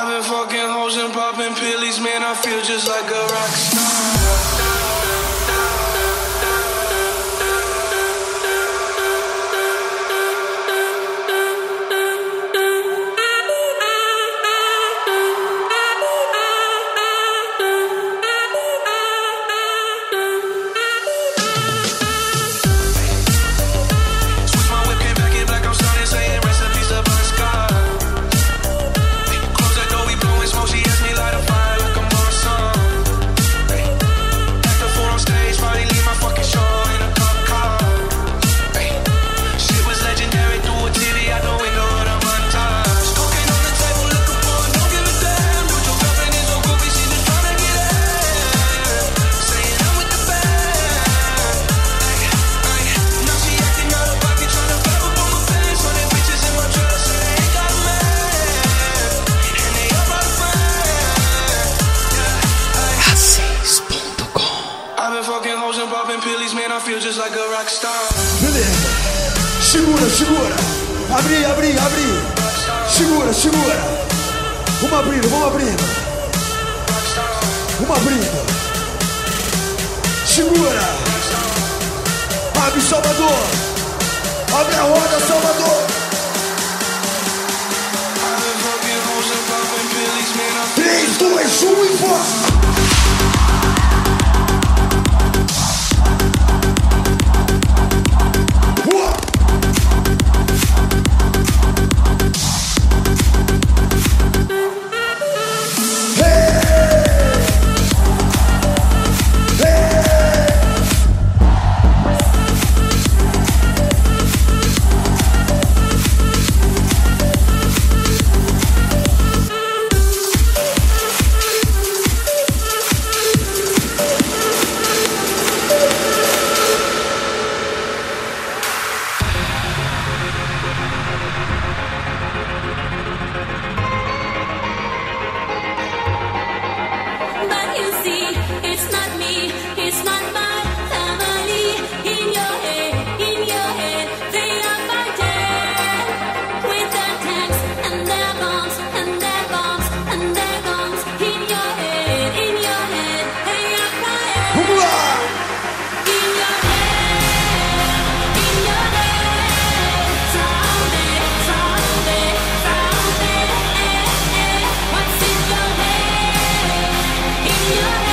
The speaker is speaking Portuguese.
I've been fucking hoes and popping pillies, man. I feel just like a rock star. I feel just like a rock star. Beleza. Segura, segura. Abri, abri, abri. Segura, segura. Vamos abrindo, vamos abrindo. Vamos abrindo. Segura. Abre Salvador. Abre a roda, Salvador. Três, dois, um e força! you